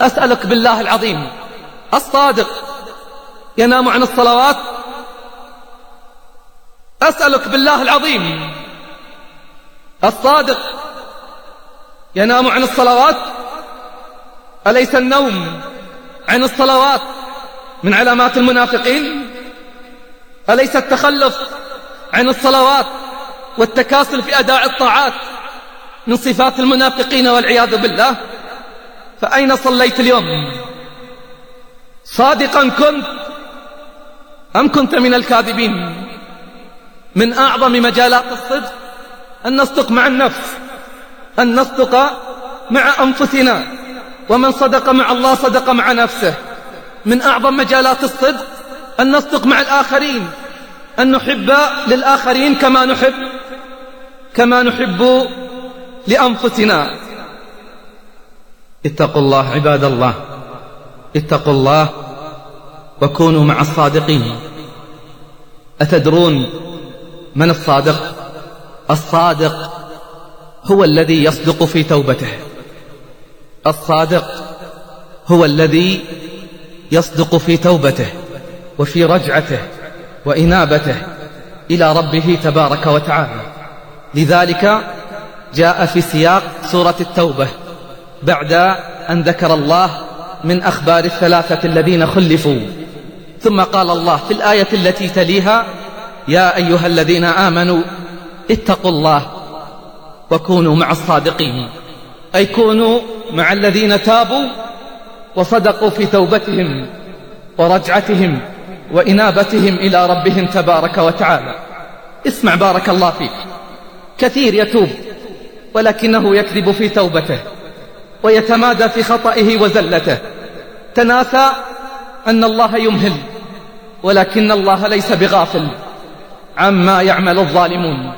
أسألك بالله العظيم الصادق ينام عن الصلوات. أسألك بالله العظيم الصادق ينام عن الصلوات. أليس النوم عن الصلوات من علامات المنافقين؟ أليس التخلف عن الصلوات والتكاسل في أداء الطاعات من صفات المنافقين والعياذ بالله؟ فأين صليت اليوم؟ صادقا كنت أم كنت من الكاذبين؟ من أعظم مجالات الصدق أن نصدق مع النفس أن نصدق مع أنفسنا ومن صدق مع الله صدق مع نفسه. من أعظم مجالات الصدق أن نصدق مع الآخرين أن نحب للآخرين كما نحب كما نحب لأنفسنا. اتقوا الله عباد الله. اتقوا الله وكونوا مع الصادقين. أتدرون من الصادق؟ الصادق هو الذي يصدق في توبته. الصادق هو الذي يصدق في توبته وفي رجعته وإنابته إلى ربه تبارك وتعالى. لذلك جاء في سياق سورة التوبة. بعد أن ذكر الله من أخبار الثلاثة الذين خلفوا. ثم قال الله في الآية التي تليها يا أيها الذين آمنوا اتقوا الله وكونوا مع الصادقين. أي كونوا مع الذين تابوا وصدقوا في توبتهم ورجعتهم وإنابتهم إلى ربهم تبارك وتعالى. اسمع بارك الله فيك. كثير يتوب ولكنه يكذب في توبته. ويتمادى في خطئه وزلته. تناسى أن الله يمهل ولكن الله ليس بغافل عما يعمل الظالمون.